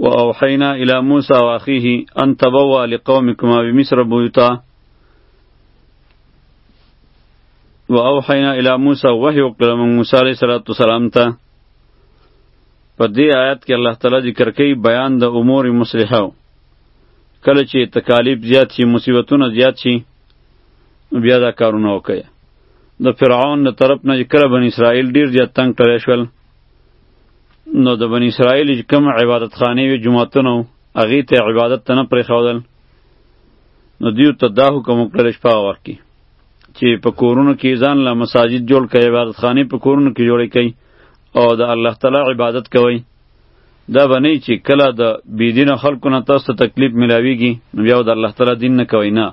و اوحینا الی موسی و اخیه ان تبوا لقومکما بمصر بیوتا و اوحینا الی موسی وحی وکړه موږ موسی علیه السلام ته په دې آیات کې الله تعالی ذکر کوي بیان د امور مصلحه کله چې تکالیف زیات شي مصیبتونه زیات شي بیا دا کارونه وکړي د فرعون له طرف نه کله بن اسرائیل ډیر زیات تنگ کړی شول نو د بنی اسرائیل کوم عبادت خانه وی جمعتونو هغه ته عبادت ته نه پرې خودل نو دیو ته دا حکم وکړل شپه وخت کې چې په کورونو کې ځان له مساجد جوړ کړي عبادت خانه په کورونو کې جوړې کړي او د الله تعالی عبادت کوي دا بنی چې کله د بيدین خلکو نه تاسو ته تکلیف ملاویږي نو بیا د الله تعالی دین نه کوي نه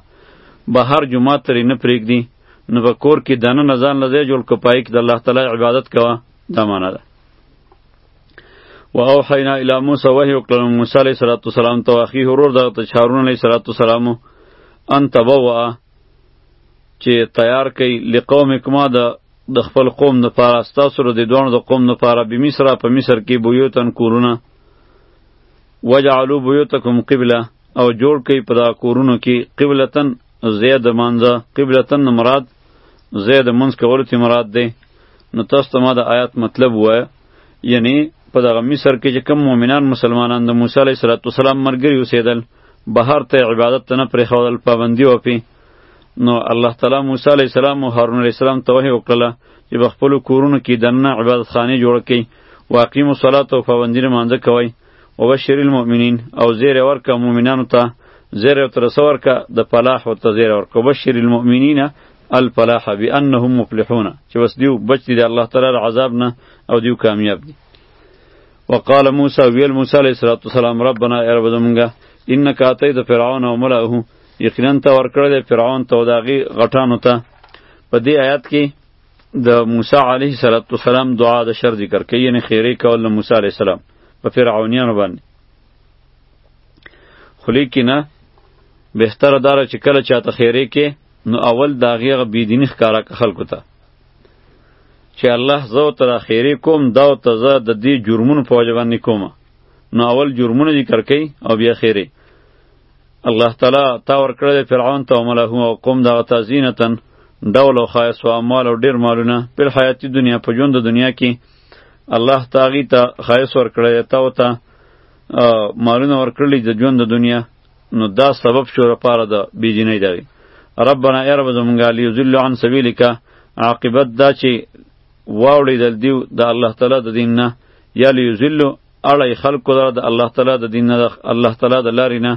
بهر جمعه ترې نه پرېږدي نو په کور کې دننه ځان لځای جوړ کو پای کې د الله تعالی عبادت کوه دا معنا ده و اوحینا الی موسی وحی وکړل موسی علیه صلوات و سلام ته واخی هرور دغه ته هارون علیه صلوات و سلام ان تبوا چې تیار کړي لقوم کما د د خپل قوم نه پاره ستاسو ر د دوه د قوم نه پاره به مصر په مصر کې بویوتن کورونه وجعلوا بيوتکم قبله او جوړ کړئ په دا کورونو کې قبلتن نو زه د مانځه قبلتن مراد زه د منځ کولو تی مراد دی نو تاسو ته ما د آیات مطلب وایه یعنی په دغه مصر کې چې کم مؤمنان مسلمانان د موسی علیه السلام مرګري اوسېدل بهر ته عبادت ته نه پرېښودل پابندي وپی نو الله تعالی موسی علیه السلام او هارون علیه السلام ته وحی وکړله چې په خپلو کورونو کې دننه عبادتخانې جوړه کړئ واقیمو صلات او پابندي لمانځه کوئ وبشر المؤمنین او زیر ورکا مؤمنانو ته زیر او ترسه ورکا د فلاح او ته زیر ورکا وبشر المؤمنین الفلاح بانهم مفلحون چې بس دیو بچ دي د الله تعالی عذاب نه او دیو کامیاب دي وقال موسی ویل موسی علیه السلام ربنا ای رب زمونږه انک اتیت فرعون او ملئه یقینا ته ورکړل فرعون ته او داغي غټانو ته په دې آیات کې د موسی علیه السلام دعا د شر ذکر کوي یعنی خیره کول د موسی علیه السلام په فرعونیانو باندې خو لیکنه بهتره دار چې کله چاته خیره کې نو اول دا غیغ بيدینی ښکارا خلکو ته چې الله زو تر خیره کوم دا او تزه د دې جرمونو په وجه باندې کوم نو اول جرمونه ذکر کوي او بیا خیره الله تعالی تا ورکړی دی فرعون ته ومله او قوم دغه ته زینتن ډول او ښایست او اموال او ډېر مالونه په حیاتي دنیا په ژوند د دنیا کې الله تا هغوی ته ښایست ورکړی دی تا ورته مالونه ورکړلي د ژوند د دنیا نو دا سبب شو لپاره د بېدینۍ دغې ربنا ای رب زمونږه لیضل عن سبیلک عاقبت دا چې واوړېدل دیو د الله تعالی د دین نه یا لیضلو اړی خلکو لره د الله تعالی د دین نه د الله تعالی د لارې نه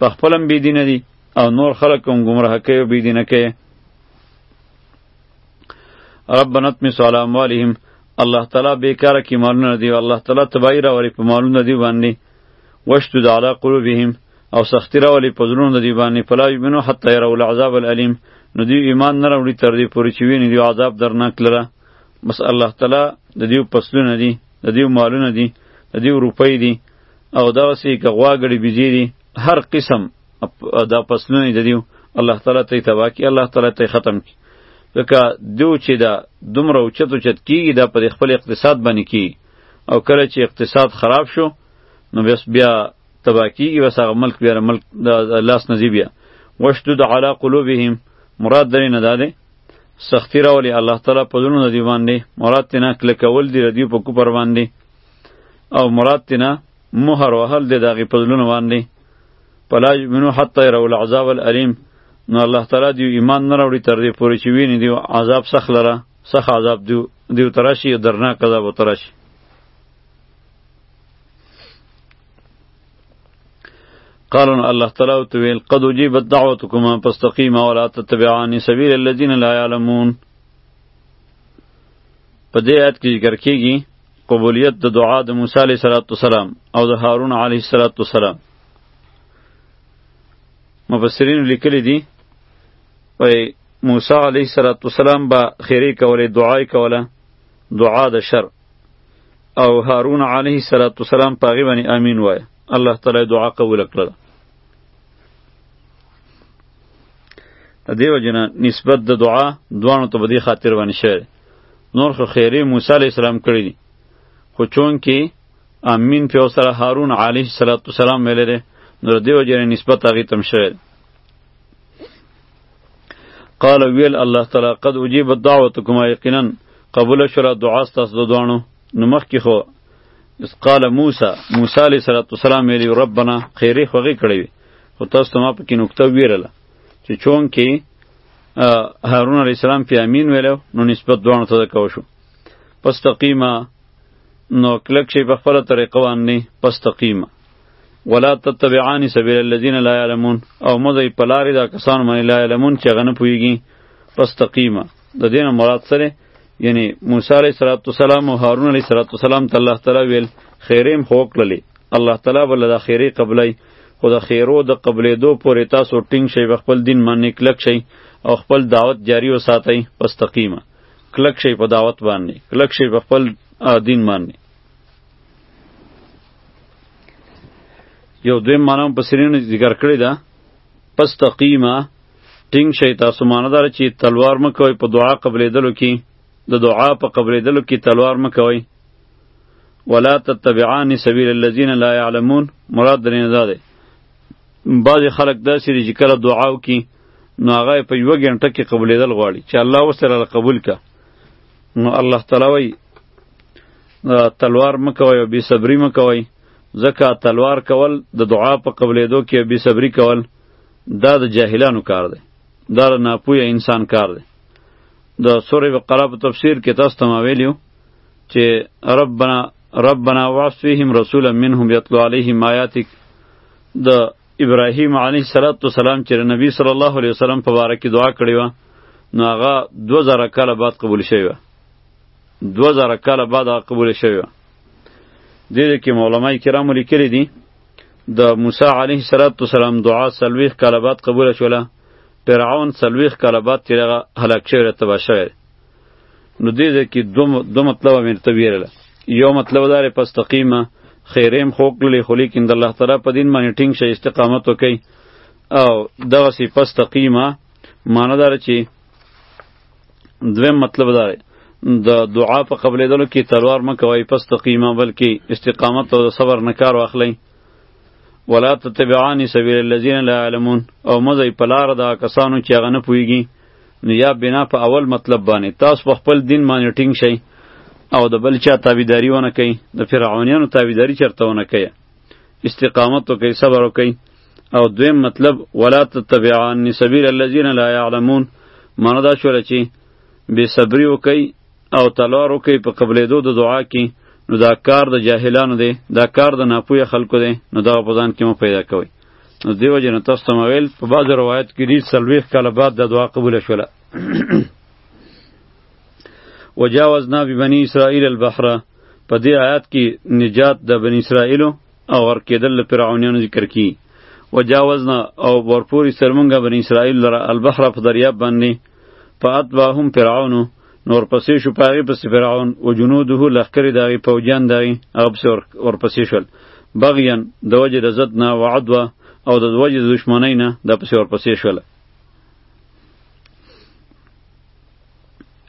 په خپل هم بېدینه دي او نور خلک هم ګمراه کوي او بېدینه کوي ربنا اطمس علی اموالهم الله تعالی بیکاره کی مالونه دی الله تعالی تبایی راولی په مالونه دی باندې وشتد علی قلوبهم او سختی راولی په زړونو دی باندې فلا یمنو حتی یروا العذاب الالم نو دی ایمان نه راوړي تر دې پورې چې ویني دی عذاب درناک لره بس الله تعالی د دې پسلونه دی د دیو مالونه دي د دیو روپۍ دي او دا سې که غوا ګړي بيزي دي هر قسم دا پسلونه د دیو الله تعالی ته تبا کی الله تعالی ته ختم کی ځکه دیو چې دا دومره اوچتو چت کیږي دا په خپل اقتصاد باندې کی او کله چې اقتصاد خراب شو نو بس بیا تبا کیږي بس هغه ملک بیا ملک لاس نزی بیا وشدد علی قلوبهم مراد درې نه ده سختی راولي الله تعالی په زړونو د دوی باندې مراد تینا کلکول دی ردیو په کوپر باندې او مراد تینا مهر وهل دی دغه په زړونو باندې پلا یمنو حتی یرو العذاب الالم نو الله تعالی دی ایمان نه راوړي تر دې پورې چې ویني دی عذاب سخت لره سخت عذاب دی دی تراشی درناک عذاب تراشی قالوا الله تعالی او تویل قد اجیبت دعوتکما فاستقیما ولا تتبعان سبیل الذین لا یعلمون په دې آیت کې ذکر کیږي قبولیت د دعا د موسی علیه السلام او د هارون علیه السلام مفسرین لیکلی دي وای موسی علیه السلام به خیری کوله دعای کوله دعا د شر او هارون علیه صلات وسلام په هغې باندې امین وایه الله تعالی دعا قبوله کړله د دې وجه نه نسبت د دعا دواړو ته په دې خاطر باندې شوی دی نور خو خیرې موسی علیه السلام کړی دي خو چونکې امین پې سره هارون علیه صلات وسلام ویلی دی نو د دې وجه نه نسبت هغې ته هم شوی دی قال ویل الله تعالی قد اجیبت دعوتکما یقینا قبول شول دعا ستاسو د دوانو نو مخکې خو اس قال موسی موسی علیه السلام ویلی ربنا خیره خوږی کړی وي خو تاسو ته ما پکې نکته ویرله چې چون کې هارون علیه السلام په امین ویلو نو نسبت دوانو ته کو شو پس تقیمه نو کلک شي په خپل طریقه باندې پس تقیمه ولا تتبعان سبیل الذین لا یعلمون او مزه په لارې دا کسان باندې لا یعلمون چې غنه پویږي پس تقیمه د دین مراد سره یعنی موسی علیه السلام او هارون علیه السلام ته الله تعالی ویل خیریم خو کړلی الله تعالی بل د خیری قبلای خو د خیرو د قبلې دو پورې تاسو ټینګ شئ په خپل دین باندې کلک شئ او خپل دعوت جاری وساتئ پس تقیمه کلک شئ په دعوت باندې کلک شئ په خپل دین باندې یو دویم معنی هم پسرینو ذکر کړی ده پس تقیمه ټینګ شئ تاسو معنی داره چې تلوار مه کوئ په دعا قبلېدلو کې د دعا په قبلېدلو کې تلوار مه کوئ ولا تتبعان سبیل الذین لا یعلمون مراد درې نه ده بعضې خلک داسې دي چې کله دعا وکړي نو هغه په یوه ګنټه کې قبلېدل غواړي چې الله وسره قبول که نو الله تعالی وایي تلوار مکوي او بی صبری مکوي ځکه تلوار کول د دعا په قبلېدو کې بی صبری کول دا د جاهلانو کار دی دا د ناپوه انسان کار دی د سورې بقره په تفسیر کې تاسو ته ما ویلیو چې ربنا ربنا واسفهم رسولا منهم یتلو علیهم آیاتک د ابراهیم علیه صلوات و سلام چې نبی صلی الله علیه وسلم په باره کې دعا کړې وه نو هغه دوه زره کاله بعد قبول شوی وه دوه زره کاله بعد هغه قبول شوی وه دې دې کې علماء کرامو لیکلي دي د موسی علیه السلام دعا سلویخ کاله بعد قبول شوله فرعون سلویخ کاله بعد چې هغه هلاک شوی تباه شوی نو دې دې کې دو, دو مطلب مې ته ویرله یو مطلب دار پس تقیمه خیریم خوک للی خو لیکن د الله تعالی په دین باندې ټینګ شې استقامت وکي او دغه سی پس تقیمه معنی دار چې دویم مطلب دا دی د دعا په قبلېدلو کې تلوار مه کوئ پس ته قیمه بلکې استقامت او د صبر نه کار واخلئ ولا تتبعانی سبیل الذین لا یعلمون او مزه په لار دا کسانو چې هغه نه پوهیږي نو یا بنا په اول مطلب باندې تاسو په خپل دین باندې ټینګ شئ او د بل چا تابعداري ونه کوي د فرعونیانو تابعداري چرته ونه کوي استقامت وکړئ صبر وکړئ او دویم مطلب ولا تتبعان سبیل الذین لا یعلمون معنی دا شوله چې بې صبري وکئ او تلوار وکئ په قبلېدو د دعا کې نو دا کار د جاهلانو دی دا کار د ناپوهه خلکو دی نو دغه په ځان کې مو پیدا کوئ نو دیو جن تاسو ته ویل په بعض روایت کې دي سلويخ کاله بعد د دعا قبول شوله وجاوزنا ببنی اسرائیل البحر په دې آیات کې نجات د بنی اسرائیلو او غرق کېدل له فرعونیانو ذکر کی وجاوزنا او ورپوری سرمنګه بنی اسرائیل لره البحر په دریاب باندې فاتبعهم فرعون نور پسې شو پاغي پس فرعون او جنوده لخر داغي پوجان داغي هغه پس ور پسې شول بغیان د وجه د زد نه وعدوا او د وجه د دشمنی نه د پس ور پسې شول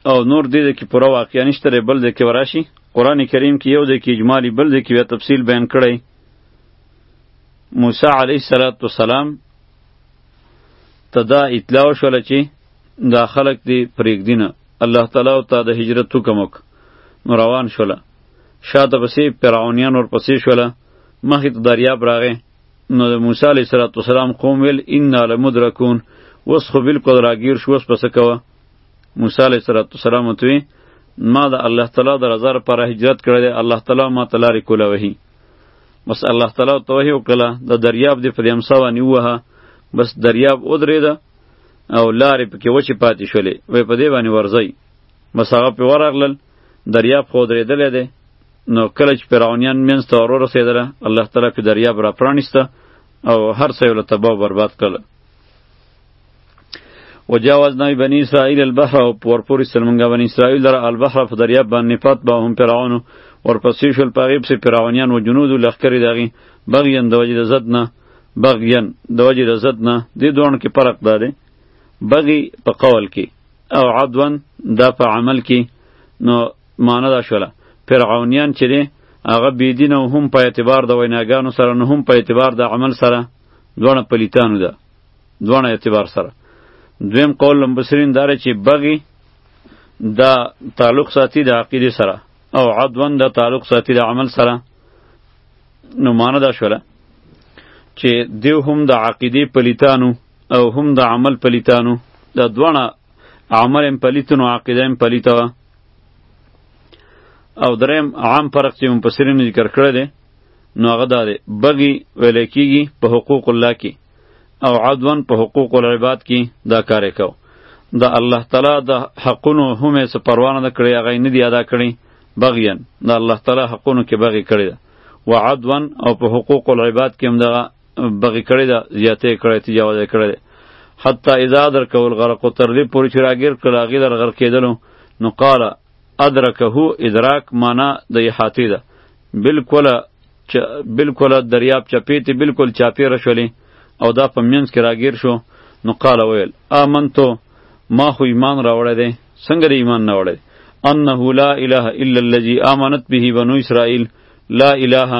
او نور دې کې پوره واقعیا نشته لري بل دې کې وراشي قران کریم کې یو دې کې اجمالی بل دې کې بیا تفصیل بیان کړی موسی علیه الصلاۃ والسلام ته دا اطلاع شول چې دا خلق دې پرېږدینه الله تعالی او ته د هجرت حکم وک نو روان شول شاته پسې فرعونیان ور پسې شول مخې ته دریاب راغې نو د موسی علیه السلام قوم ویل ان لمدرکون وس خو بالکل راګیر شو وس پس کوه موسی علیه السلام ته وی ما د الله تعالی د رضا لپاره هجرت کړی دی الله تعالی ما ته لارې کوله وهي بس الله تعالی ته وهي وکړه د دریاب دې په دې امسا باندې ووهه بس دریاب ودرېده او لارې پکې وچې پاتې شولې وی په دې باندې ورځئ بس هغه پې ورغلل دریاب خو ودرېدلی دی نو کله چې فرعونیان منځ ته ور ورسېدله الله تعالی پې دریاب را پرانیسته او هر څه یې له تباه برباد کړله وجاوزنا بنی اسرائیل البحر او پور پوری سلمنګا بنی اسرائیل در البحر په دریاب باندې پات به هم فرعون ورپسې شول پاغي پسې فرعونیان و جنود لخرې داغي بغیان د وجې د زد نه بغیان د وجې د زد نه دې دوه کې فرق داري بغي په قول کې او عدوان دا په عمل کې نو معنا دا شوله فرعونیان چې دی هغه بيدین او هم په اعتبار د ویناګانو سره نه هم په اعتبار د عمل سره دوه پلیتانو ده دوانه اعتبار سره دویم قول لمبسرین داره چې بغي دا تعلق ساتي د عقیده سره او عدوان دا تعلق ساتي د عمل سره نو معنی دا شوله چې دیو هم د عقیده پلیتانو او هم د عمل پلیتانو دا دوانه عمل هم پلیتونو عقیده هم پلیته او دریم عام فرق چې مفسرین ذکر کړی دی نو هغه دا دی بغي ویل کیږي په حقوق الله کې او عدوا په حقوق العباد کې دا کار وکاو د الله تعالی د حقونو هم یې څه پروا نه کړې هغه یې نه دی ادا کړی بغیا د الله تعالی حقونو کې بغی کړی ده و عدوا او په حقوق العباد کې هم دغه بغی کړی ده زیاتې کړی تجاوز کړی ده حتی اذا در کول غرق او تر دې پورې چې راګیر کړه هغې در غرق کېدلو نو قاله ادرکه ادراک معنا د احاطې ده بالکل چې بالکل دریاب چپې ته بالکل چاپېره شولې او دا په منځ کې راګیر شو نو قال ویل آمنتو ما خو ایمان راوړی دی څنګه د ایمان نه وړی انه لا اله الا الذي آمنت به بنو اسرائیل لا اله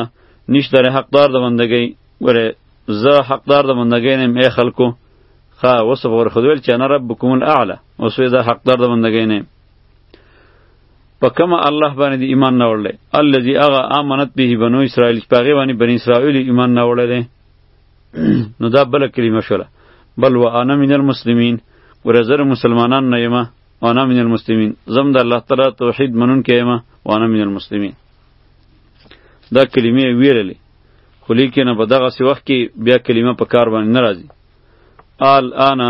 نشتر حقدار د بندګۍ ګوره زه حقدار د بندګۍ نه ای خلکو خا وسو ور خدویل چې انا ربکم الاعلى اوس زه حقدار د بندګۍ نه په کومه الله باندې دی ایمان نه وړلی الذي هغه امنت به بنو اسرائیل چې په هغې باندې بني اسرائیل ایمان نه وړی دی نو دا بله کلمه شوله بل و انا من المسلمین ګوره زه مسلمانان نه یم وانا من المسلمین زم د الله تعالی توحید منونکی یم وانا من المسلمین دا کلمې ویللې خو لیکنه په دغسې وخت کې بیا کلمه په کار باندې نه راځي آل آنا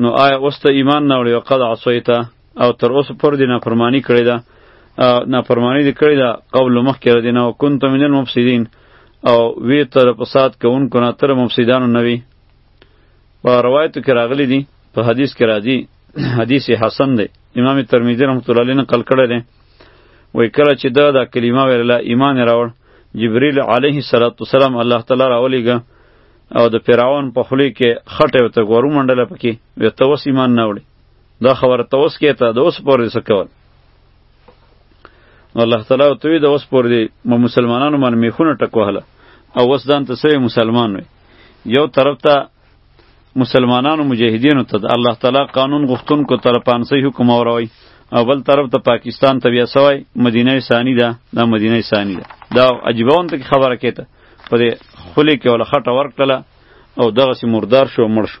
نو آیا اوس ته ایمان نه وړې وقد عصیته او تر اوسه پر دې نافرمانی کړې ده نافرمانی دې کړې ده قبل مخکې را دینه او کنت من المفسدین او وی تر فساد کوونکو نه تر مفسدانو نه وی په روایتو کې راغلی دي په حدیث کې راځي حدیث حسن دی امام ترمذی رحمت الله علیه نقل کړی دی وای کله چې دا دا کلمه ویله ایمان راوړ جبرئیل علیه السلام الله تعالی راولیږه او د فرعون په خلی کې خټه وته غورو منډله پکې وته وس ایمان نه وړي دا خبره ته اوس کې ته د اوس پورې څه کول نو الله تعالی ته وی د اوس پورې دی مو مسلمانانو باندې میخونه ټکوهله او اوس ځان ته سوی مسلمان وي یو طرف ته مسلمانانو مجاهدینو ته د الله تعالی قانون غوښتونکو طرف پانسي حکم اوروي او بل طرف ته پاکستان ته بیا سوی مدینه ثانی ده دا مدینه ثانی ده دا عجیبه ونته خبره کېته په دې خلی کې ولا خټه ورکړله او دغه سي مردار شو مړ شو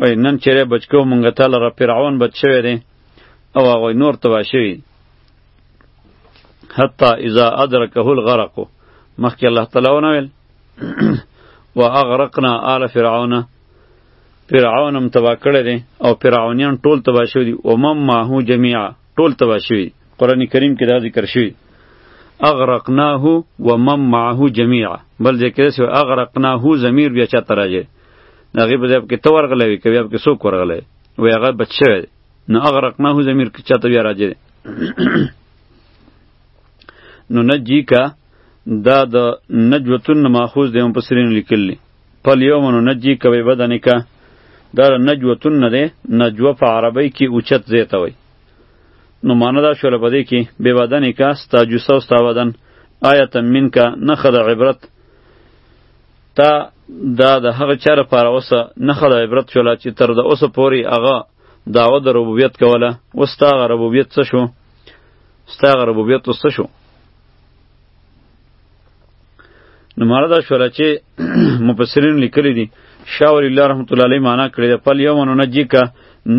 وای نن چیرې بچکو مونږ ته لره فرعون بچ شوی دی او هغه نور تبا شوی حتی اذا ادرکه الغرق مخکې الله تعالی ونه ویل واغرقنا آل فرعون فرعون هم تبا کړی دی او فرعونیان ټول تبا شوی دی او مم ماهو جميعا ټول تبا شوی قرآن کریم کې دا ذکر شوی اغرقناه ومن معه جميعا بل ذکر سو اغرقناه ضمیر بیا چا تراجه هغه په ځای کې تو ورغلې وي کوي کې څوک ورغلې وي هغه بچي نو اغرقناه زمير کې چاته بیا راځي نو نجی کا دا د نجوتن ماخوذ دی هم په سرین لیکل دی پل یوم نو نجی کا به بدن کا دا نجوتن نه دی نجوه په عربی کې اوچت زیته وي نو معنا دا شوله په دې کې به بدن کا ستا جوسه او ستا بدن آیت منکا نه خد عبرت تا دا د هغه چا لپاره اوسه نښه د عبرت شوله چې تر د اوسه پورې هغه دعوه د ربوبیت کوله اوس ستا هغه ربوبیت څه شو ستا هغه ربوبیت اوس څه شو نو مالا دا شوله چې مفسرین لیکلی دي شاه ولی الله رحمت الله علیه معنا کړې ده پل یوم ننجیکه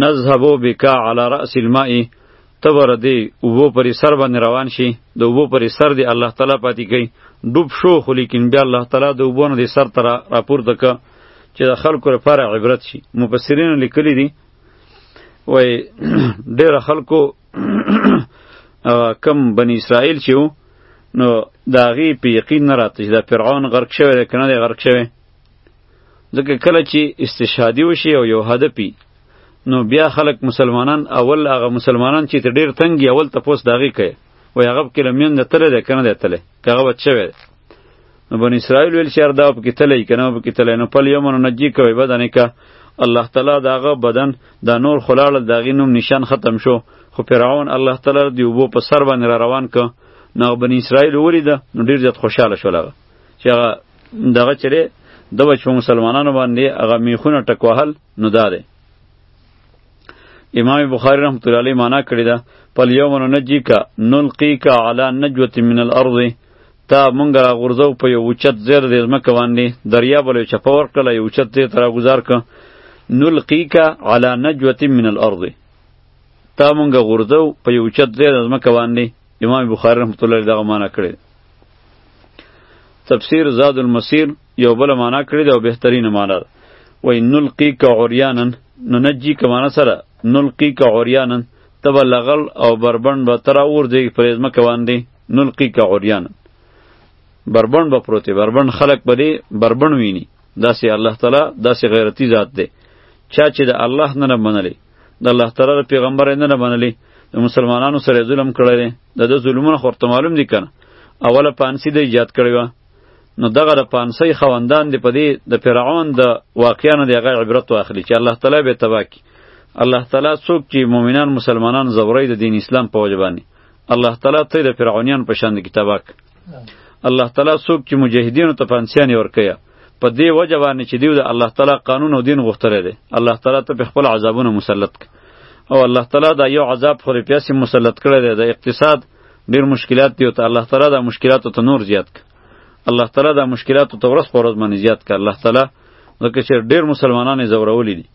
نذهبو بکا علی رأس الماء تبر دی اوبو پر سر باندې روان شي د اوبو پر سر دی الله تعالی پاتې کوي ډوب شو خو لیکن بیا الله تعالی د اوبو نه دی سر تر راپورته ک چې د خلکو لپاره عبرت شي مفسرین لیکلی دي وای ډیر خلکو کم بنی اسرائیل چې وو نو دا غي په یقین نه راته چې دا فرعون غرق شوی دی کنه دی غرق شوی ځکه کله چې استشهادي وشي او یو هدفي نو بیا خلک مسلمانان اول هغه مسلمانان چې ته ډیر تنګي اول تپوس داغي کوي وای هغه کې لمین د تله ده کنه ده تله هغه بچه وي نو بن اسرائیل ویل شهر دا په کې تله کنه په کې تله نو پل یوم نجی کوي بدن کا الله تعالی داغه بدن دا نور خلاړ داغي نوم نشان ختم شو خو فرعون الله تعالی دی وبو په سر باندې را روان ک نو بن اسرائیل ولیده نو ډیر زیات خوشاله شول هغه چې هغه دغه چره د بچو مسلمانانو باندې هغه میخونه ټکوهل نو دا دی امام بخاری رحمت الله علیه معنا کړی دا پل یوم ننجیک نلقیک علی نجوه من الارض تا مونږ را غورځو په یو اوچت زیر د ځمکه باندې دریا بل یو چپه ورکړل یو اوچت زیر ته راګوزار که نلقیک علی نجوة من الارض تا مونږ غورځو په یو اوچت زیر د ځمکه باندې امام بخاری رحمت الله دغه معنا کړې تفسیر زاد المسیر یو بل معنا کړی دا بهترین معنا ده وای نلقی کا عریانن نو نجی کا معنا سره نلقی کا عریانن تب لغل او بربند به تر اور دی پرېزمه کوان دی نلقی کا عریانن بربند به پروت بربند خلق به دی بربند ویني داسې الله تعالی داسې غیرتی ذات دی چا چې د الله نه نه منلی د الله تعالی د پیغمبر یې نه منلې د مسلمانانو سره ظلم کړی دی د ده ظلمونه خو ورته معلوم دي که نه اوله پانسي دی ایجاد کړې وه نو دغه د پانسۍ خواندان دی په دې د فرعون د واقعیا نه د هغه عبرت واخلي چې الله تعالی به تباه کړي الله تعالی څوک چې مؤمنان مسلمانان زوری د دین اسلام په وجه باندې الله تعالی ته د فرعونیان په شان کتابک الله تعالی څوک چې مجاهدینو ته پنسیانې ورکوي په دې وجه باندې چې دیو د الله تعالی قانون او دین غوښتلی دی الله تعالی ته په خپل عذابونه مسلط کړي او الله تعالی دا یو عذاب خو بیا سي مسلط کړی دی د اقتصاد ډیر مشکلات دی او ته الله تعالی دا مشکلات ته نور زیات ک الله تعالی دا مشکلات ته ورځ پر ورځ باندې زیات ک الله تعالی ځکه چې ډیر مسلمانان یې ځورولي دي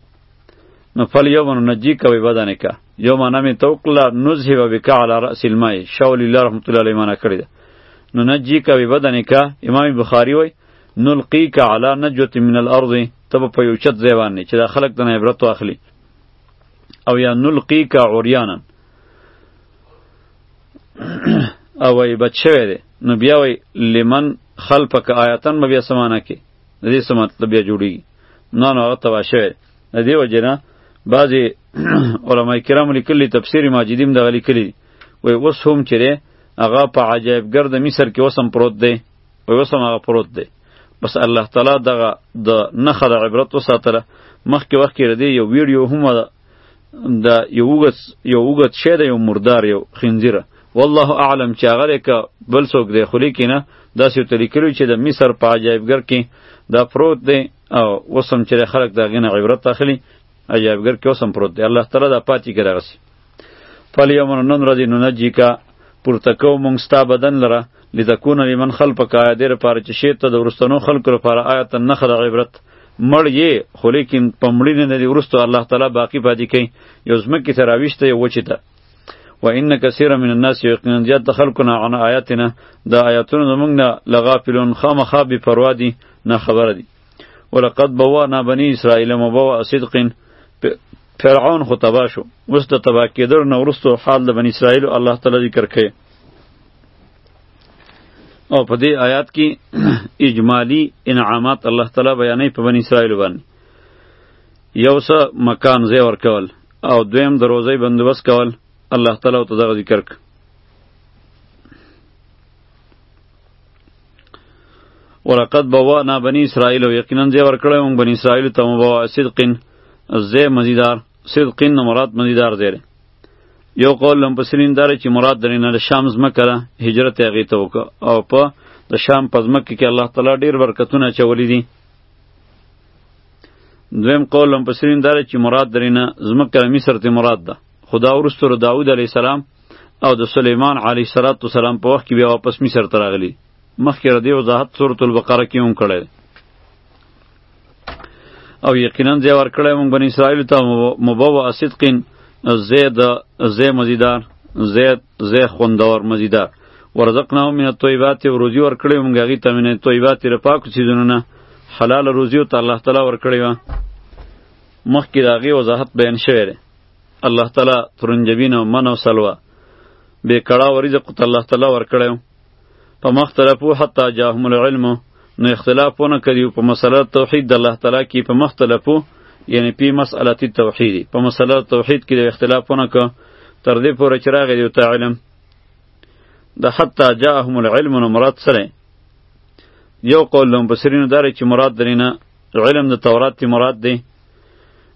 نو فل یوم نجیک وی بدنک یو معنا می توکلا نزه و بک علی راس الماء شاول الله رحمت الله علیه معنا کړی نو نجی کا به بدن کا امام بخاری وای نلقی کا علی نجوت من الارض تب په یو چت زیوان نه چې دا خلق دنه عبرت واخلی او یا نلقی کا عریانا او وای بچوی دی نو بیا وای لمن خلفک آیاتن به بیا سمانه کی د دې سمات بیا جوړی نه نه هغه تبا شوی د دې وجه نه بعضی علما کرام لیکلی تفسیر ماجدیم دغه لیکلی وای اوس هم چیرې هغه په عجایب ګرد مصر کې وسم پروت دی وای وسم هغه پروت دی بس الله تعالی دغه د نخد عبرت وساتله مخکې وخت کې ردی یو ویډیو هم د یو وګت یو وګت شه د یو مردار یو خنزیره والله اعلم چې هغه که بل څوک دی خلی کې نه داسې ته لیکلو چې د مصر په عجایبګر کې دا پروت دی او وسم چې خلک دا غینه عبرت اخلي عجایبګر کې اوس هم پروت دی الله تعالی دا پاتې کړی دغسې فالیوم نن ورځې ننجي کا پورته کوو موږ ستا بدن لره لتکونه لمن خلفک آیا دې لپاره چې شی ته د وروستنو خلکو لپاره آیت نښه د عبرت مړ یې خو لیکن په مړینې نه دې وروسته الله تعالی باقي پاتې کوي یو ځمکې ته راویشته یې وچې ته و ان کثیر من الناس یقینا زیات د خلکو نه عن آیاتنا د آیاتونو زمونږ نه لغافلون خامخا بې پروا دي نه خبره دي ولقد بوانا بنی اسرائیل مبوا صدق فرعون خو تبا شو اوس د تبا کېدل نه وروسته حال د بنی اسرائیل الله تعالی ذکر کړي او په دې آیات کې اجمالی انعامات الله تعالی بیانې په بنی اسرائیل باندې یو څه مکان زی ورکول او دویم د روزي بندوبست کول الله تعالی ته دغه ذکر کړ ولقد بوانا بنی اسرائیل او یقینا زه ورکړی مونږ بنی اسرائیل ته مبوا صدقین زه مزیدار صدقین نه مراد مزیدار زیره یو قول لم پسرین داره چې مراد درې نه شام زمکه ده هجرت هغې ته وکړه او په د شام په زمکه کې الله تعالی ډیر برکتونه چولی دي دویم قول لم پسرین داره چې مراد درې نه زمکه مصر ته مراد ده خدا ورستو داوود علیه السلام او د سلیمان علیه السلام په وخت کې بیا واپس مصر ته راغلي مخکې ردی وضاحت سورة البقره کې هم کړی او یقینا ځای ورکړی مونږ بني اسرائیلو ته مبوع صدقین ځای د ځای مزیدار ځای ځای خوندور مزیدار ورزقناهم من الطیبات او روزي ورکړی مونږ هغوی ته من الطیبات له پاکو څیزونو نه حلاله روزي ورته الله تعالی ورکړې وه مخکې د هغې وضاحت بیان شوی دی الله تعالی ترنجبین او من او سلوا به کړه وریزه قط الله تعالی ور کړو په مخ طرفو حتی جاهم العلم نو اختلافونه کړیو په مسله توحید د الله تعالی کې په مخ طرفو یعنی په مسأله توحید په مسله توحید کې اختلافونه ک تر دې پورې چې راغی یو تعلم د حتی جاهم العلم نو مراد سره یو قول لهم بصرینو داره چې مراد درینه علم د تورات تی مراد دی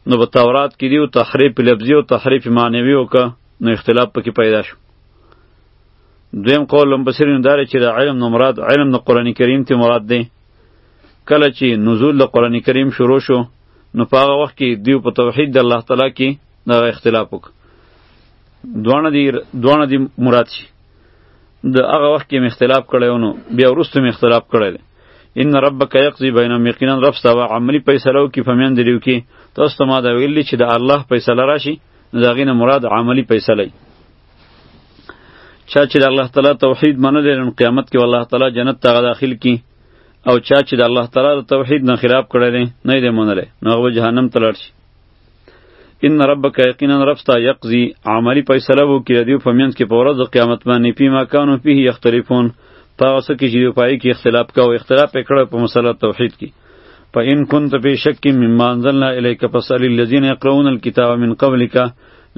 نو په تورات کې دیو تحریف لفظي او تحریف معنوي وکړه نو اختلاف پکې پیدا شو دویم قول لم بصیرین دار چې د علم نو مراد علم د قران کریم تی مراد دی کله چې نزول د قران کریم شروع شو نو په هغه وخت کې دیو په توحید د الله تعالی کې د اختلاف وک دوانه دی دوانه دی مراد شي د هغه وخت کې مختلاف کړی ونو بیا ورستو مختلاف کړی دی ان ربک یقضی بینهم یقینا رب ستا و عملی فیصله وکي په میان دریو کې تاسو ته ما دا ویلی چې د الله فیصله راشي نو د هغې نه مراد عملی فیصله چا چې د الله تعالی توحید منلی نو قیامت کې الله تعالی جنت ته داخل کی او چا چې د الله تعالی د توحید نه خلاف کړی دی نه یې دی منلی نو هغه به جهنم ته لاړ شي ان ربک یقینا ربستا یقضی عملی فیصله وکړي دیو په منځ کې په ورځ د قیامت باندې پی ما کانو فيه یختلفون په هغه څه کې چې دوی پای کې اختلاف کاوه اختلاف یې کړی په مسله توحید کې په ان كنت په شک مما انزلنا الیک فسأل الذین یقرؤون الكتاب من قبلک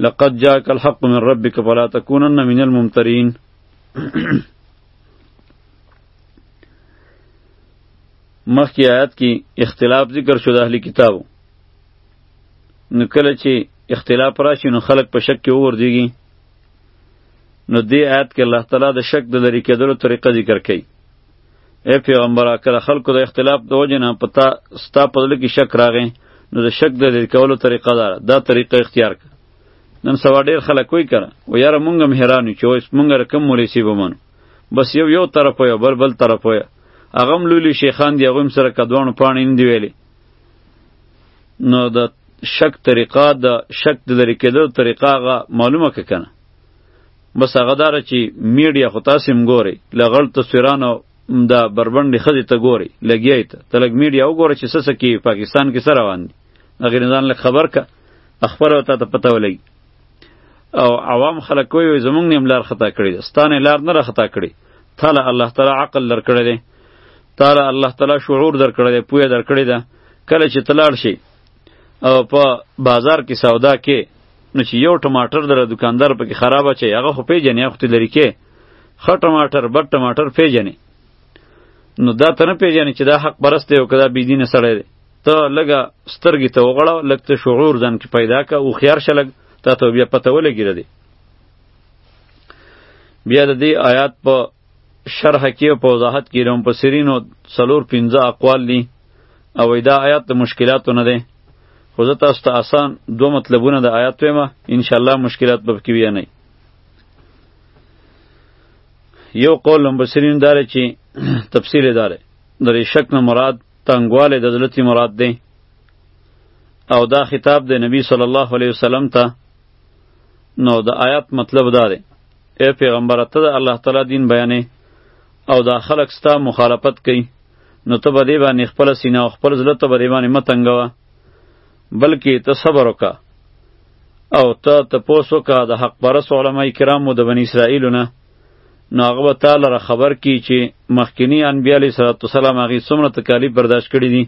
لقد جاءك الحق من ربك فلا تكونن من الممترین مخکې آیات کې اختلاف ذکر شو د اهلی کتابو نو کله چې اختلاف راشي نو خلق په شک کې ووردیږي نو دې آیت کې الله تعالی د شک د لرې کېدلو طریقه ذکر کوي ای پیغمبره کله خلکو د اختلاف د وجې نه پتا ستا په زړه کې شک راغی نو د شک د لرې کولو طریقه دا دا طریقه اختیار کړه نن سبا ډېر خلک وایي که و یاره مونږ هم حیران یو چې اوس مونږ رقم مولوي صاحب ومنو بس یو یو طرف وایه بل بل طرف وایه هغه هم لولي شیخان دي هغوی هم سره که دواړو پاڼې نه دي ویلې نو د شک طریقه د شک د لرې کېدو طریقه هغه معلومه که کنه بس هغه داره چې میډیا خو تاسې هم ګورئ له غړ تصویرانو د بربنډې ښځې ته ګورئ لګیای ته ته لږ میډیا وګوره چې څه څه کې پاکستان کې څه روان دي هغې نه ځان لږ خبر که خپله ورته ته پته ولګي او عوام خلک کوی زمونږ نیم لار خطا کړی ده ستانه لار نه را خطا کړی تاله الله تعالی عقل لر کړی دی تعالی الله تعالی شعور درکړی دی پوهه درکړی ده کله چې ته لاړ شي او په بازار کې سودا کې نو چې یو ټماټر در دکاندار پکې خراب اچي هغه خو پیژنې هغه ته لري کې خه ټماټر بد ټماټر پیژنې نو دا ته نه پیژنې چې دا حق پرست دی او کدا بی دینه سړی دی ته لګه سترګې ته وغړه لګ ته شعور ځان کې پیدا کا او خيار شلګ تا ته بیا پته ولګی ردی بیا د دې آیات په شرح کې او په وضاحت کې لوم په سرینو څلور پنځه اقوال دي او دا آیات د مشکلاتو نه دی خو زه تاسو ته آسان دوه مطلبونه د آیات وایم ان شاء الله مشکلات به کې وی نه یو قول لوم په سرینو دار چې تفسیر دار د ریشک نه مراد تنګواله د ذلت مراد دی او دا خطاب د نبی صلی الله علیه وسلم ته نو د آیات مطلب دا دی ای پیغمبره ته د الله تعالی دین بیانې او دا خلک ستا مخالفت کوي نو ته به دې باندې خپله سینه او خپل زړه ته به دې باندې مه تنګوه بلکې ته صبر وکړه او ته تپوس وکړه د حق پرس علما کرامو د بني اسرائیلو نه نو هغه به تا لره خبر کی چې مخکینی انبیا علیه صلات وسلام هغې څومره تکالیف برداشت کړي دي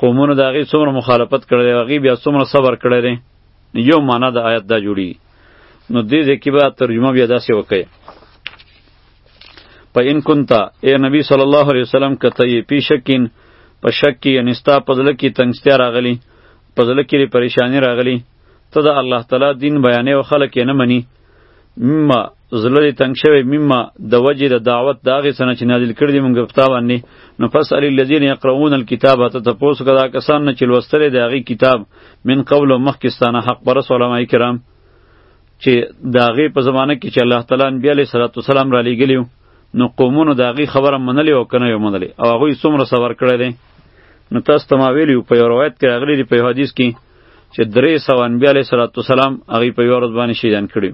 قومونو د هغې څومره مخالفت کړی دی هغې بیا څومره صبر کړی دی نو یو معنا د آیت دا جوړي نو دې دې کې به ترجمه بیا داسې وکړي په ان کنتا اے نبی صلی الله علیه وسلم کته یې پیشکین په شک کې یعنی ستا په ځل کې تنګستیا راغلی په ځل کې پریشانی راغلی ته د الله تعالی دین بیانې او خلک یې نه مني مما زړه دې تنګ شوی مما د وجې د دعوت د هغې څه نه چې نازل کړي دي مونږ په تا باندې نو فاسأل الذین یقرؤون الکتاب ته تپوس وکړه دا کسان نه چې لوستلی د هغې کتاب من قبل مخکې ستانه حق پرس علما کرام چې د هغې په زمانه کې چې الله تعالی انبیا علیه صلات وسلام را لیږلي نو قومونو د هغې خبره منلې او که نه یې منلې او هغوی څومره صبر کړی دی نو تاسو ته ما ویلي په یو روایت کې راغلي دي په یو حدیث کې چې درې سوه انبیا علیه صلات وسلام هغوی په یوه ورځ باندې شهیدان کړي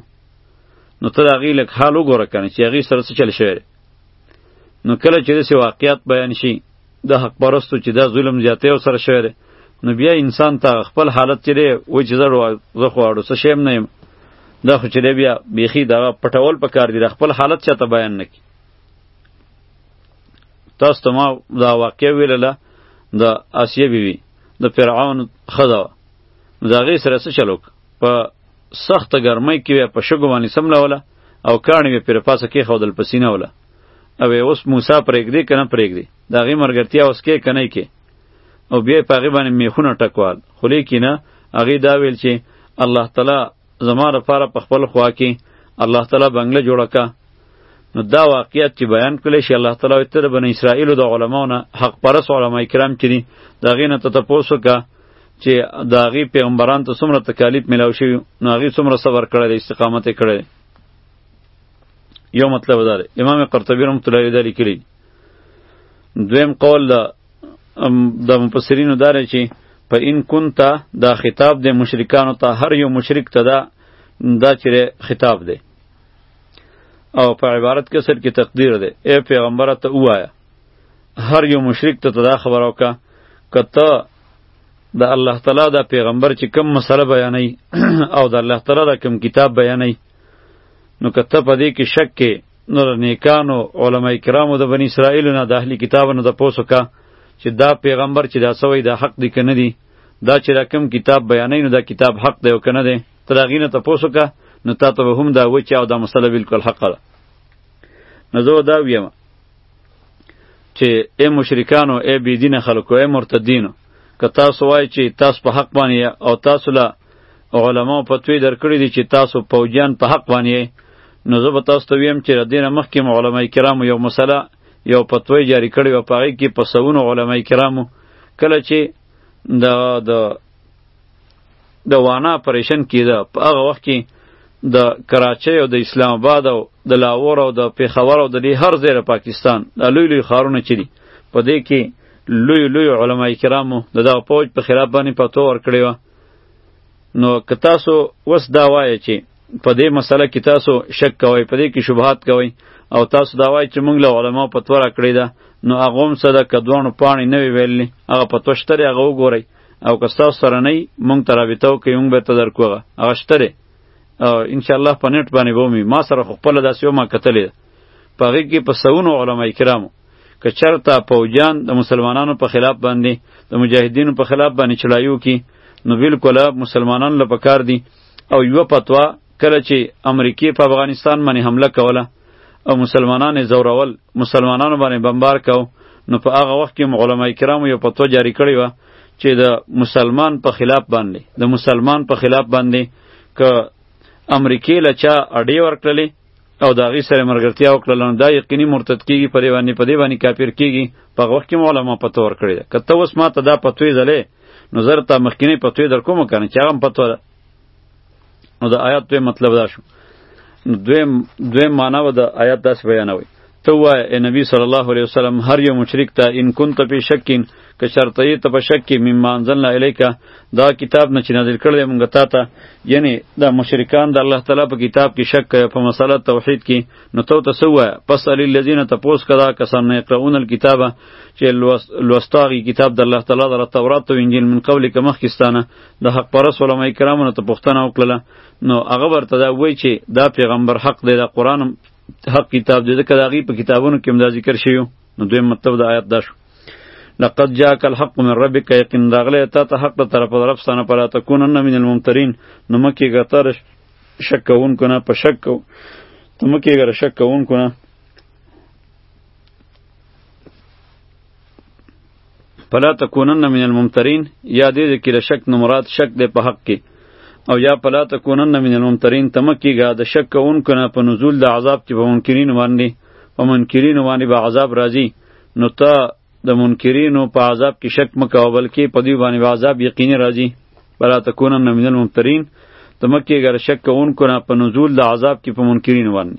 نو ته د هغوی لږ حال وګوره که نه چې هغوی سره څه چل شوی نو کله چې داسې واقعیت بیان شي د حق پرستو چې دا ظلم زیاتی او سره شوی دی نو بیا انسان ته خپل حالت چې دی وایي چې زه زه خو اړو څه شی هم نه یم دا خو چې دی بیا بیخي دغه پټول په کار دی د خپل حالت چاته بیان نه کړي تاسو ته ما دا واقعه ویلله د اسیه بیوی بی د فرعون خزه وه نو د هغې سره څه چل وکړه په سخته ګرمۍ کې بیا په شګو باندې څملوله او کاڼي بیا پرې پاسه کېښودل په سینه وله او اوس موسی پرېږدې که نه پرېږدې د هغې ملګرتیا اوس کې که نه کې او بیا یې په هغې باندې میخونه ټکوال خولې کې نه هغې دا ویل چې الله تعالی زما لپاره په خپل خوا کې الله تعالی بنگله جوړه کا نو دا واقعیت چې بیان کړی شي الله تعالی وي تر بنی اسرائیل د علماو نه حق پرس علما کرام چې دي د هغې نه ته تپوس وکړه چې د هغې پیغمبران ته څومره تکالیف میلاو شوي نو هغې څومره صبر کړی دی استقامت یې کړی یو مطلب دا دی امام قرطبي رحمتالله علیه دا لیکلي دویم قول د د مفسرینو دا دی چې په ان کنت دا خطاب د مشرکانو ته هر یو مشرک ته دا دا چې خطاب دی او په عبارت کې سر کې تقدیر دی ای پیغمبره ته ووایه هر یو مشرک ته دا خبره وکړه که ته د الله تعالی د پیغمبر چې کم مسله بیانوي او د الله تعالی د کم کتاب بیانوي نو که ته په دې کې شک کې نو د نیکانو علما کرامو د بنی اسرائیل نه د اهلی کتابو نه د پوسو کا چې دا پیغمبر چې دا سوی دا حق دی کنه دی دا چې دا کم کتاب بیانې نو دا کتاب حق دی او کنه دی ته دا غینه ته پوسو کا نو تا ته هم دا وچه او دا مسله بالکل حق ده نو زه دا ویم چې اے مشرکانو اے بی دین خلکو اے مرتدینو که تاسو وای چې تاسو په حق باندې او تاسو له علماو فتوی درکړي دي چې تاسو پوجان په حق باندې نو زه به تاسو ته ویم چې دینه مخکې مو علما کرامو یو مسله یو فتوی جاری کړی و پاغي کې په سونو علما کرامو کله چې د د د وانا پریشن کیده په هغه وخت کې د کراچۍ او د اسلام آباد او د لاهور او د پیښور او د دې هر ځای پاکستان د لوی لوی خارونه چي دي په دې کې لوی لوی علما کرامو د دغه پوج په خلاف باندې پتو ور کړی و نو که تاسو وس دا وایه چې په دې مسله کې تاسو شک کوئ په دې کې شبهات کوئ او تاسو دا وایئ چې موږ له علما فتوا راکړې ده نو هغه هم څه ده که دواړو پاڼې نه وي ویلې هغه فتوا شته دی هغه وګورئ او که ستاسو سره نه وي موږ ته رابطه وکړئ موږ بېرته درکو هغه هغه شته دی او انشاءالله په نېټ باندې به ومي ما سره خو خپله داسې یو ما کتلې ده په هغې کې په سوونو علما کرامو که چرته پوجان د مسلمانانو په خلاف باندې د مجاهدینو په خلاف باندې چړایو کې نو بالکل مسلمانان له پکار دي او یو پتوا کله چې امریکې په افغانستان باندې حمله کوله او مسلمانان یې ځورول مسلمانانو باندې بمبار کو نو په هغه وخت کې علما کرامو یو پتوا جاری کړې وه چې د مسلمان په خلاف باندې د مسلمان په خلاف باندې که امریکې له چا اډې ورکړلې او دا غي سره مرګرتیا وکړه نو دا یقیني مرتد کیږي په دی باندې په دی باندې کافر کیږي په وخت کې علماء پته ور کړی کته اوس ما ته دا پتوې زله نو زر ته مخکینی پتوې در کوم کنه چې هغه پتو ده نو دا آیات ته مطلب دا شو نو دویم دویم معنا و دا آیات داس بیانوي ته وای اے نبی صلی الله علیه وسلم هر یو مشرک ته ان كنت فی شکین که شرط یې ته په شک کې مما انزلنا الیک دا کتاب نه چې نازل کړی مونږ تا ته یعنی دا مشرکان د الله تعالی په کتاب کې شک کوي په مسله توحید کې نو تو ته سو وای پس علی الذین تپوس کدا کسان نه یقرؤون الکتاب چې لوستاغي کتاب د الله تعالی د تورات او انجیل من قبل کې مخکستانه د حق پرس علماء کرامو ته پوښتنه وکړه نو هغه ورته دا وای چې دا پیغمبر حق دی د قران حق کتاب دې ځکه د هغوی په کتابونو کې هم دا ذکر شوي نو دویم مطلب د آیات دا شو لقد جاءك الحق من ربك یقین راغلی تا ته حق له طرفه د رب ستانه فلا تکونن من الممترین نو مه کېږه ته شک کوونکو نه په شک کو ته مه کېږه شک کوونکو نه فلا تکونن من الممترین یا دې کې د شک نه مراد شک دی په حق کې او یا فلا تکونن من الممترین ته مه کېږه د شک کوونکو نه په نزول د عذاب کې په منکرینو باندې په منکرینو باندې به عذاب راځي نو ته د منکرینو په عذاب کې شک مه کوه بلکې په دوی باندې به عذاب یقیني راځي فلا تکونن من الممترین ته مه کېږه د شک کوونکو نه په نزول د عذاب کې په منکرینو باندې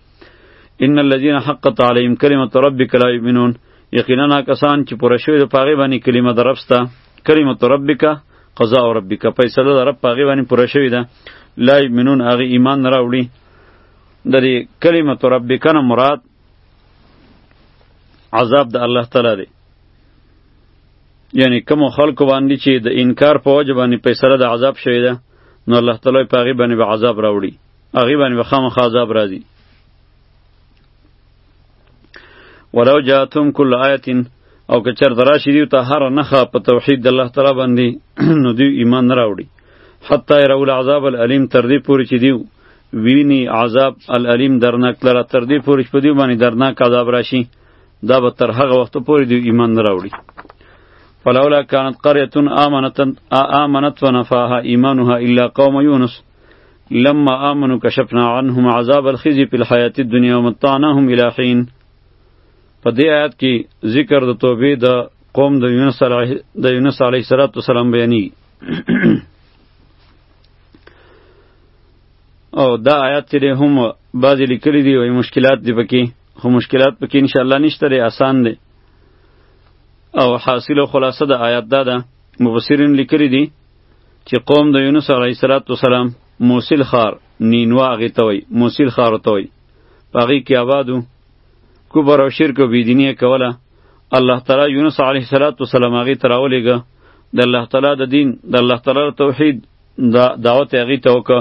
ان الذين حقت عليهم كلمه ربك لا يؤمنون یقینا کسان چې پوره شوی د پاغه باندې کلمه درپسته کلمه ربک قضا او ربک فیصله در پاغه باندې پوره شوی ده لا یمنون هغه ایمان نه راوړي د دې کلمه ربک نه مراد عذاب د الله تعالی دی یعنی کوم خلق باندې چې د انکار په وجه باندې فیصله د عذاب شوی ده نو الله تعالی پاغه باندې به عذاب راوړي هغه باندې به خامخا عذاب راځي ولو جاتم کل آیت او که چر دراشي دیو ته هر نخا په توحید د الله تعالی باندې نو دیو ایمان نه راوړي حتی راول عذاب الالم تر دې پورې چې دیو ویني عذاب الالم درناک لره تر دې پورې چې په دیو باندې درناک عذاب راشي دا به تر هغه وخت پورې دیو ایمان نه راوړي فلولا كانت قرية آمنت آمنت ونفعها إيمانها إلا قوم يونس لما آمنوا کشفنا عنهم عذاب الخزي په الحیات الدنیا ومتعناهم الی حین په دې آیات کې ذکر د توبې د قوم د یونس علیه د یونس علیه السلام بیانې او دا آیات چې هم بعضی لیکلي دي او مشکلات دي پکې خو مشکلات پکې ان شاء الله نشته لري آسان دي او حاصل او خلاصه د آیات دا ده مفسرین لیکلي دي چې قوم د یونس علیه السلام موصل خار نینوا هغې ته وایي موصل خار ته وایي په هغې کې آباد و کفر او شرک او بېدیني یې کوله الله تعالی یونس علیه السلام هغې ته راولېږه د الله تعالی د دین د الله تعالی د توحید دا دعوت یې هغې ته وکړه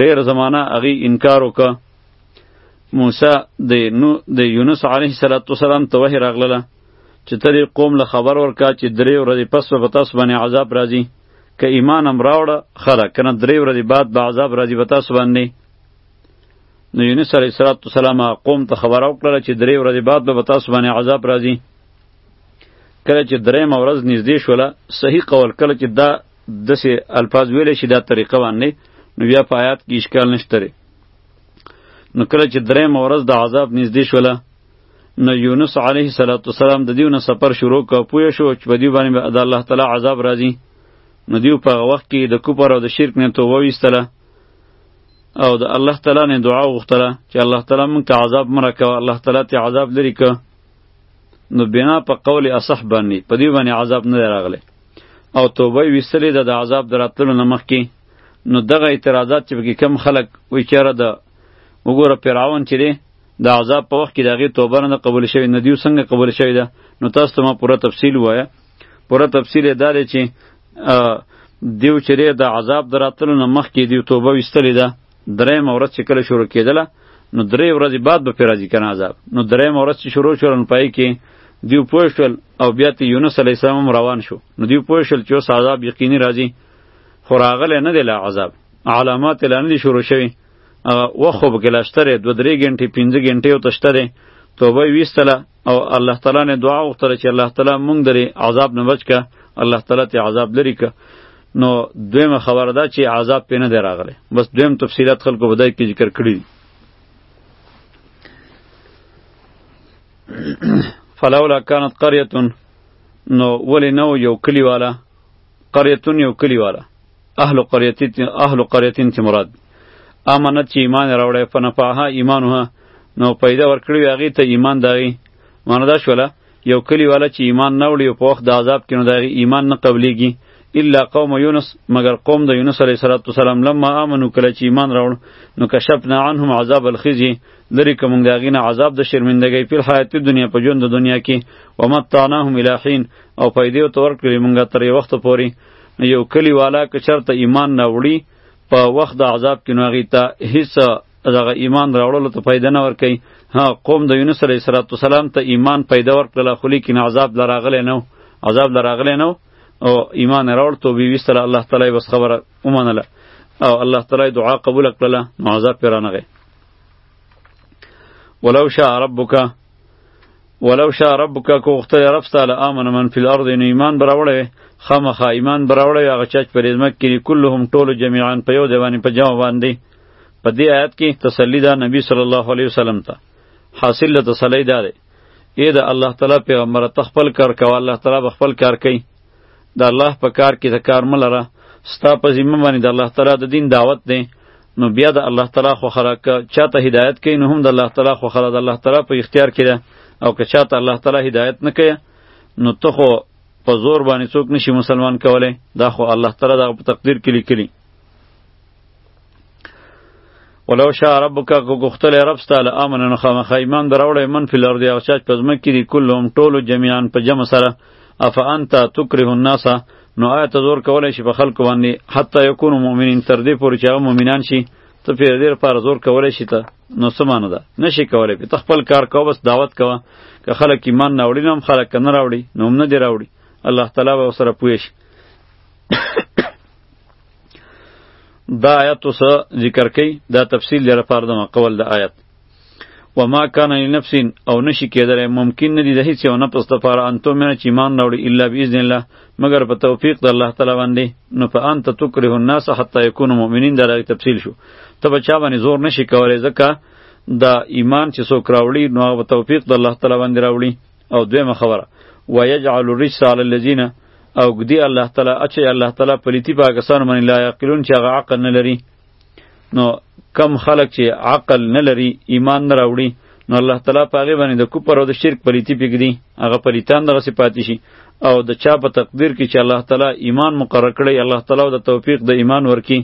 ډېر زمانه هغې انکار وکړه موسی د نو د یونس علیه السلام ته وحی راغله چې ته دې قوم له خبر ورکا چې درې ورځې پس به په تاسو باندې عذاب راځي که ایمان هم راوړه ښه ده که نه درې ورځې بعد به عذاب راځي په تاسو باندې نو یونس علیه صلات وسلام قوم ته خبر وکړه چې درې ورځې بعد به په تاسو باندې عذاب راځي کله چې درېیمه ورځ نږدې شوله صحیح قول کله چې دا داسې الفاظ ویلی شي دا طریقه باندې نو بیا په آیات کې اشکال نشته نو کله چې درېیمه ورځ د عذاب نږدې شوله نو یونس علیه السلام د دیو نه سفر شروع کا پوه شو چې په دیو باندې د الله تعالی عذاب راځي نو دیو په وخت کې د کوپر او د شرک نه توبه ویستله او د الله تعالی نه دعا وغوښتله چې الله تعالی مونږ ته عذاب مره کوه الله تعالی ته عذاب لري که نو بنا په قول اصح باندې په دې باندې عذاب نه راغله او توبه ویستلې ده د عذاب دراتلو نه مخکې نو دغه اعتراضات چې پکې کم خلک وایي چېره د وګوره فرعون چې دی د عذاب په وخت کې د هغې توبه نه قبول شوې نه دیو څنګه قبول شوې ده نو تاسو ته ما پوره تفصیل ووایه پوره تفصیل یې دا دی چې دیو چې دی د عذاب د راتلو نه مخکې دیو توبه ویستلې ده درېیمه ورځ چې کله شروع کېدله نو درې ورځې بعد به پرې راځي که نه عذاب نو درېیمه ورځ چې شروع شول نو په هغې کې دیو پوه شول او بیا ته یونس علیه السلام هم روان شو نو دیو پوه شول چې اوس عذاب یقیني راځي خو راغلی نه دی لا عذاب علامات یې لا نه دي شروع شوي وخت خو پکې لا شته دی دوه درې ګنټې پنځه ګنټې ورته شته دی توبه یې ویستله او الله تعالی نه دعا وغوښتله چې الله تعالی مونږ درې عذاب نه بچ که الله تعالی ته عذاب لرې که نو دویمه خبره ده چې عذاب پې نه دی راغلی بس دویم تفصیلات خلکو به دای کې ذکر کړي دي فلولا کانت قریتون نو ولی نو یو کلی والا قریتون یو کلی والا اهل قريتين اهل قريتين چې مراد امنت چې ایمان راوړی په نفعها ایمانها نو پیدا ورکړی هغه ته ایمان دغی معنی دا شوله یو کلی والا چې ایمان نه وړي په وخت د عذاب کې نو دغی ایمان نه قبليږي الا قوم یونس مگر قوم د یونس علیه السلام لما امنو کله چې ایمان راوړ نو کشفنا عنهم عذاب الخزي لری کوم دا غینه عذاب د شرمندګۍ په حیات دنیا په ژوند د دنیا کې ومتعناهم الی حین او پیدې او تور کړی مونږه تر وخت پوري نو یو کلی والا که چرته ایمان نه وړي په وخت د عذاب کې نو هغه ته هیڅ دغه ایمان راوړلو ته پیدا نه ورکي ها قوم د یونس علیه السلام ته ایمان پیدا ورکړل خو لیکن عذاب لراغله نه عذاب لراغله نه او ایمان راوړ تو بي وستله الله تعالی بس خبره ومنله او الله تعالی دعا قبول کړله نو عذاب پیرانغه ولو شاء ربک ولو شاء ربک کو وخت رب تعالی امن من فی الارض نو ایمان براوړی خامخا ایمان براوړی هغه چاچ پر ازمک کړي کلهم ټول جميعا په یو دیوانی په جواب باندې په دې آیات کې تسلی ده نبی صلی الله علیه وسلم ته حاصل له تسلی ده ای د الله تعالی پیغمبر ته خپل کار کوه الله تعالی به خپل کار کوي د الله په کار کې د کار ملره ستا په ذمه باندې د الله تعالی د دین دعوت دی نو بیا د الله تعالی خوښه را که چاته هدایت کوي نو هم د الله تعالی خوښه ده د الله تعالی په اختیار کې ده او که چاته الله تعالی هدایت نه کوي نو ته خو په زور باندې څوک نشي مسلمان کولای دا خو الله تعالی دغه په تقدیر کې لیکلي ولو شاء ربک کو غختل رب ستاله امن نو خامخ ایمان دراوړې من فل ارض او چاچ پزمک کې دي کلهم ټولو جميعا په جمع سره افانت تکره الناس نو آیا ته زور کولای شي په خلکو باندې حتی یکونو مؤمنین تر دې پورې چې هغه مؤمنان شي ته پرې دې لپاره زور کولای شي ته نو څه معنی ده نشي کولای ته خپل کار کوه بس دعوت کوه که خلک ایمان نه وړي نو هم خلک نه راوړي نو هم نه دې راوړي الله تعالی به سره پوه شي دا آیت اوس ذکر کوي دا تفصیل لپاره د قول د آیت و ما کان لنفس او نشی کېدلی ممکن نه دی د هیڅ یو نفس لپاره ان تؤمنه چې ایمان راوړي الا باذن الله مګر په توفیق د الله تعالی باندې نو په انت تکره الناس حتی یکونو مؤمنین دا لږ تفصیل شو ته به چا باندې زور نشي کولی ځکه د ایمان چې څوک راوړي نو هغه په توفیق د الله تعالی باندې راوړي او دویمه خبره ویجعل الرجس علی الذین او ګدی الله تعالی اچي الله تعالی پلیتی پاکستان باندې لا یقلون چې هغه عقل نه لري نو کم خلک چې عقل نه لري ایمان نه راوړي نو الله تعالی په هغه باندې د کفر او د شرک پلیتی پکدي هغه پلیتان دغه صفات شي او د چا په تقدیر کې چې الله تعالی ایمان مقرر کړي الله تعالی د توفیق د ایمان ورکی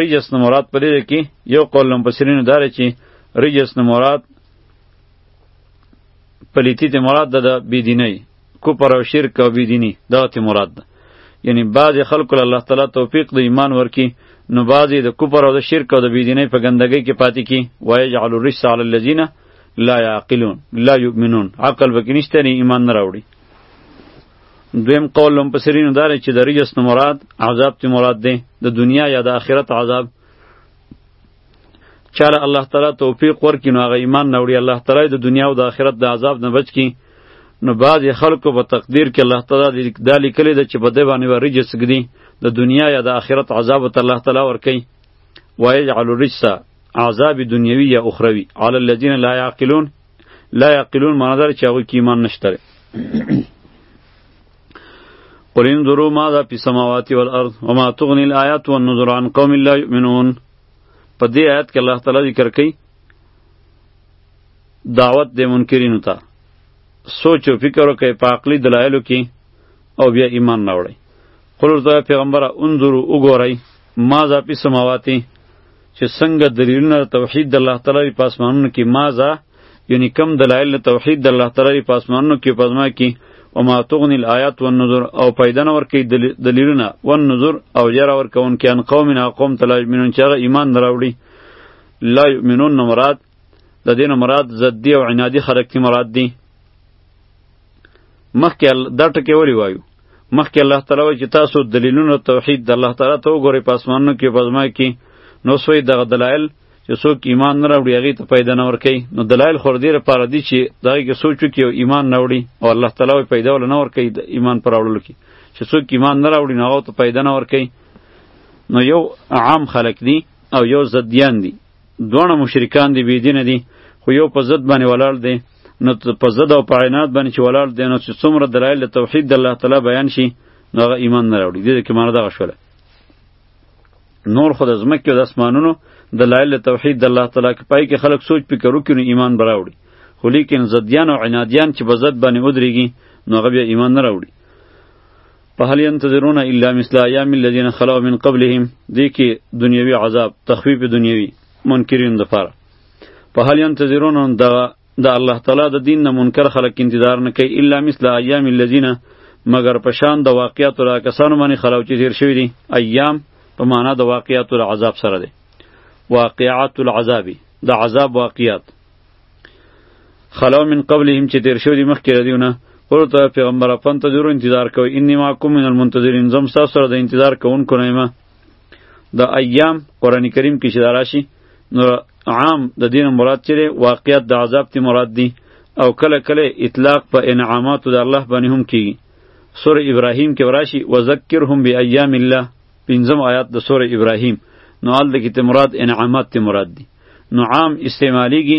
ریجس نو مراد پدې ده کې یو قول لم پسرینو دار چې ریجس نو مراد پلیتی ته مراد د بی دیني کفر او شرک او بيدینی دغه ته مراد ده یعنی بعضی خلکو له الله تعالی توفیق د ایمان ورکی نو بعضی د کفر او د شرک او د بيدینی په ګندګۍ کې پاتې کی ويجعل الرجس علی الذین لا یعقلون لا یؤمنون عقل به کې نشته نه ایمان نه راوړي دویم قول لم پسرینو دار چې د رجس نه مراد عذاب ته مراد دی د دنیا یا د آخرت عذاب چاله الله تعالی توفیق ورکړي نو هغه ایمان نه وړي الله تعالی د دنیا او د آخرت د عذاب نه بچ کړي نو بعضې خلکو په تقدیر کې الله تعالی دا لیکلی ده چې په دی باندې به رجس ږدي د دنیا یا د آخرت عذاب ته الله تعالی ورکوي ویجعل الرجس عذاب دنیوي یا اخروي علی الذین لا یعقلون لا یعقلون معنی داره چې هغوی کې ایمان نشته قل انظروا ماذا في السماوات والارض وما تغني الايات والنذر عن قوم لا يؤمنون په دې آیات کې الله تعالی ذکر کوي دعوت د منکرینو ته سوچ او فکر وکړئ په عقلي دلایلو کې او بیا ایمان راوړئ قل ورته پیغمبره انظروا وګورئ ماذا في السماوات چې څنګه دلیلونه توحید د الله تعالی په اسمانونو کې ماذا یعنی کم دلایل توحید د الله تعالی په اسمانونو کې پزما کې او ما تغنی الایات والنذر او پیدا نور کې دلیلونه والنذر او یرا ور کون کې ان قوم نه قوم تلاج مینون چې ایمان دراوړي لا یؤمنون مراد د دین مراد زدی او عنادی خلق تی مراد دی مخکې دا ټکی وری وایو مخکې الله تعالی وایي چې تاسو دلیلونه توحید د الله تعالی ته وګورئ په اسمانونو کې په ځمکه کې نو سوی دغه دلایل چې څوک ایمان نه راوړي هغې ته پیدا نه ورکوي نو دلایل خو دې لپاره دي چې د هغې کې سوچ وکړي او ایمان نه وړي او الله تعالی وایي پیدا وله نه ورکوي د ایمان په راوړلو کې چې څوک ایمان نه راوړي نو هغه ته پیدا نه ورکوي نو یو عام خلک دي او یو ضدیان دي دواړه مشرکان دي بېدینه دي خو یو په ضد باندې ولاړ دی نو په ضد او په عناد باندې چې ولاړ دی نو چې څومره دلایل د توحید د الله تعالی بیان شي نو هغه ایمان نه راوړي دې کې معنی دغه شوله نور خو د ځمکې او د اسمانونو دلایل توحید د الله تعالی کې پای کې خلک سوچ فکر وکړي نو ایمان به راوړي خو لیکن ضدیان او عنادیان چې په ضد باندې ودرېږي نو هغه بیا ایمان نه راوړي په هل ينتظرون الا مثل ايام الذين خلو من قبلهم دې کې دنیوي عذاب تخفیف دنیوي منکرین د پاره په هل ينتظرون دا د الله تعالی د دین نه منکر خلک انتظار نه کوي الا مثل ایام الذین مگر په شان د واقعیت را کسانو باندې خلاو چې تیر شوی دي ایام په معنا د واقعیت العذاب سره دی واقعات العذاب د عذاب واقعیت خلاو من قبلهم چې تیر شوی دي مخکې ردیونه ورته پیغمبر پن ته ضرور انتظار کوي انی معکم من المنتظرین زم تاسو سره د انتظار کوونکو نه ما د ایام قران کریم کې شداراشي نو عام د دین مراد چیرې واقعیت د عذاب تی مراد دی او کله کله اطلاق په انعامات د الله باندې هم کیږي سوره ابراهیم کې وراشي وذکرهم بایام الله پنځم آیات د سوره ابراهیم نو ال د کی ته مراد انعامات ته مراد دی نو عام استعمالیږي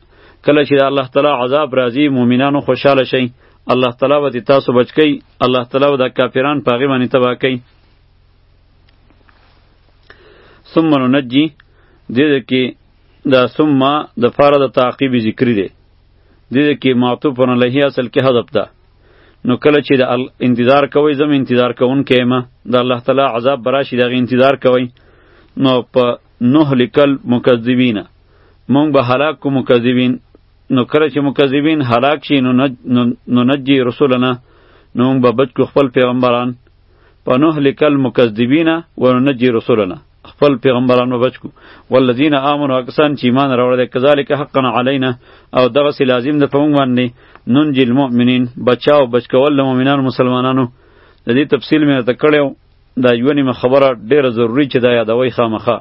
کله چې الله تعالی عذاب راځي مؤمنانو خوشاله شي الله تعالی به تاسو بچ کی الله تعالی به د کافران په هغې باندې تباه کوي ثم ننجي دې دې کې دا ثم د فاره د تعقیب ذکری دی دې دې کې معطوف پر له اصل کې حذف ده نو کله چې د انتظار کوي زم انتظار کوونکې ما د الله تعالی عذاب براشي دغه انتظار کوي نو په نهلک المکذبین مونږ به هلاک کو مکذبین نو کله چې مکذبین هلاک شي نو نو نجی رسولنا نو مونږ به بچ کو خپل پیغمبران په نهلک المکذبین و نجی رسولنا خپل پیغمبران به بچ کو والذین آمنوا اکسان چې ایمان راوړل کذالک حقا علینا او دغه سی لازم د پمون باندې ننجی المؤمنین بچاو بچ کول مؤمنان مسلمانانو د دې تفصیل مې ته کړو دا یو نیمه خبره ډیره ضروری چې دا یادوي خامخه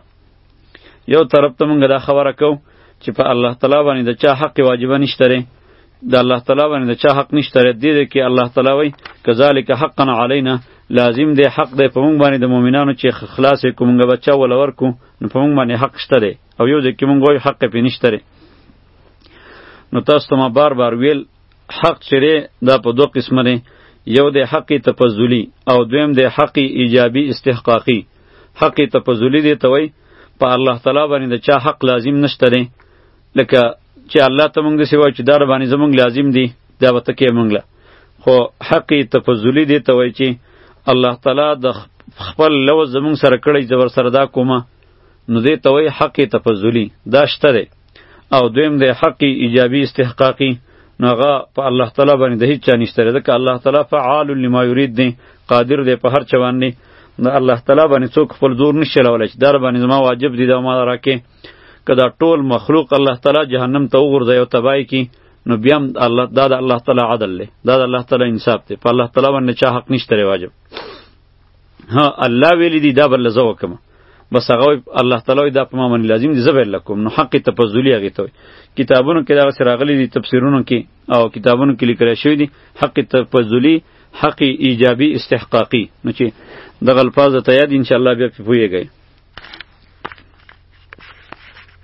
یو طرف ته مونږ دا خبره کو چې په الله تعالی باندې د چا حق واجب نشته لري د الله تعالی باندې د چا حق نشته لري دې کې الله تعالی وایي کذالک حقا علینا لازم دی حق دی په مونږ باندې د مؤمنانو چې خلاص کومګه بچا ولور کو نو په مونږ باندې حق شته دی او یو ځکه مونږ وایو حق پې نشته لري نو تاسو ته ما بار بار ویل حق چې دی دا په دوه قسمه دی یو دی حق تفضلی او دویم دی حق ایجابي استحقاقي حق تفضلی دی ته وای په الله تعالی باندې د چا حق لازم نشته دی لکه چې الله ته مونږ د سیوا چې دار باندې زمونږ لازم دی دا به تکې مونږله خو حق تفضلی دی ته وای چې الله تعالی د خپل لوز زمونږ سره کړی زبر سره دا کومه نو دې ته وای حق تفضلی دا شته دی او دویم د حق ایجابي استحقاقي نو هغه په الله تعالی باندې د هیڅ چا نشته ځکه الله تعالی فعال لما یرید دی قادر دی په هر چا باندې د الله تعالی باندې څوک خپل زور نشي لولی چې در باندې زما واجب دي دا ما راکې که دا ټول مخلوق الله تعالی جهنم ته وغورځوي او تباهي کړي نو بیا هم الله دا د الله تعالی عدل دی دا د الله تعالی انصاف دی په الله تعالی باندې چا حق نشته واجب ها الله ویلی دی دا بل زو کوم بس هغه الله تعالی دا په ما باندې لازم دی زبر لکم نو حق تفضلی هغه ته کتابونو کې دا سره غلي دي تفسیرونو کې او کتابونو کې لیکل شوی دی حق تفضلی حق ایجابی استحقاقی نو چې دغه الفاظ ته یاد ان شاء الله بیا په پویږئ